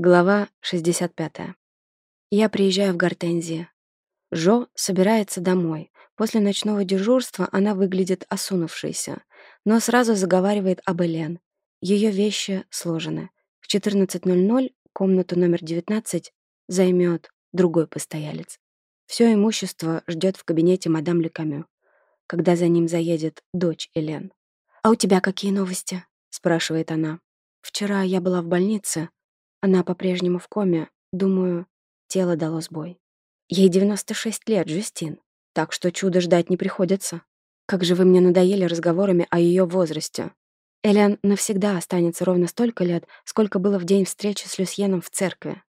Глава 65. Я приезжаю в Гортензии. Жо собирается домой. После ночного дежурства она выглядит осунувшейся, но сразу заговаривает об Элен. Ее вещи сложены. В 14.00 комнату номер 19 займет другой постоялец. Все имущество ждет в кабинете мадам Лекамю, когда за ним заедет дочь Элен. «А у тебя какие новости?» — спрашивает она. «Вчера я была в больнице. Она по-прежнему в коме. Думаю, тело дало сбой. Ей 96 лет, Жюстин. Так что чудо ждать не приходится. Как же вы мне надоели разговорами о ее возрасте. Элиан навсегда останется ровно столько лет, сколько было в день встречи с Люсьеном в церкви.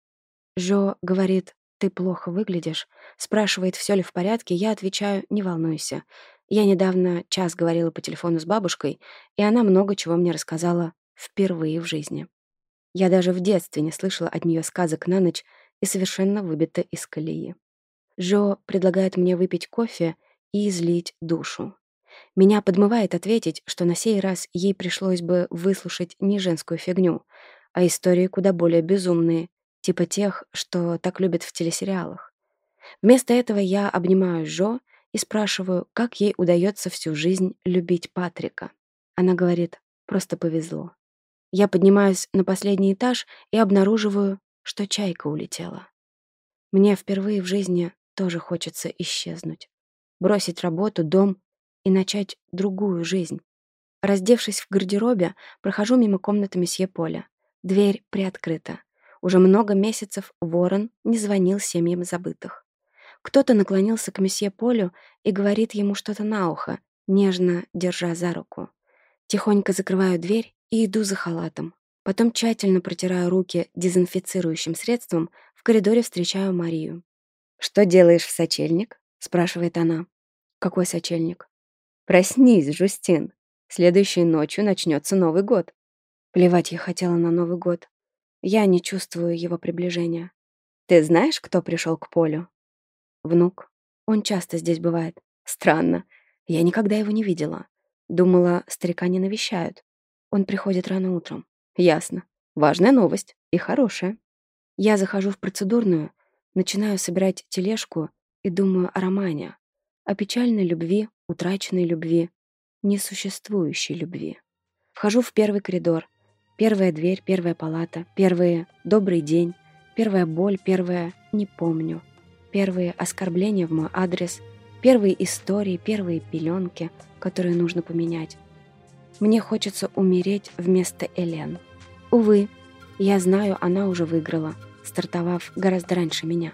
Жо говорит, ты плохо выглядишь, спрашивает, все ли в порядке, я отвечаю, не волнуйся. Я недавно час говорила по телефону с бабушкой, и она много чего мне рассказала впервые в жизни. Я даже в детстве не слышала от нее сказок на ночь и совершенно выбита из колеи. Жо предлагает мне выпить кофе и излить душу. Меня подмывает ответить, что на сей раз ей пришлось бы выслушать не женскую фигню, а истории куда более безумные, типа тех, что так любят в телесериалах. Вместо этого я обнимаю Жо и спрашиваю, как ей удается всю жизнь любить Патрика. Она говорит, просто повезло. Я поднимаюсь на последний этаж и обнаруживаю, что чайка улетела. Мне впервые в жизни тоже хочется исчезнуть. Бросить работу, дом и начать другую жизнь. Раздевшись в гардеробе, прохожу мимо комнаты месье Поля. Дверь приоткрыта. Уже много месяцев Ворон не звонил семьям забытых. Кто-то наклонился к месье Полю и говорит ему что-то на ухо, нежно держа за руку. Тихонько закрываю дверь и иду за халатом. Потом тщательно протираю руки дезинфицирующим средством, в коридоре встречаю Марию. «Что делаешь в сочельник?» — спрашивает она. «Какой сочельник?» «Проснись, Жустин. Следующей ночью начнется Новый год». Плевать я хотела на Новый год. Я не чувствую его приближения. «Ты знаешь, кто пришел к полю?» «Внук. Он часто здесь бывает. Странно. Я никогда его не видела. Думала, старика не навещают. Он приходит рано утром. Ясно. Важная новость. И хорошая. Я захожу в процедурную, начинаю собирать тележку и думаю о романе. О печальной любви, утраченной любви, несуществующей любви. Вхожу в первый коридор. Первая дверь, первая палата, первые «добрый день», первая боль, первая «не помню», первые оскорбления в мой адрес, первые истории, первые пеленки, которые нужно поменять, мне хочется умереть вместо Элен. Увы, я знаю, она уже выиграла, стартовав гораздо раньше меня.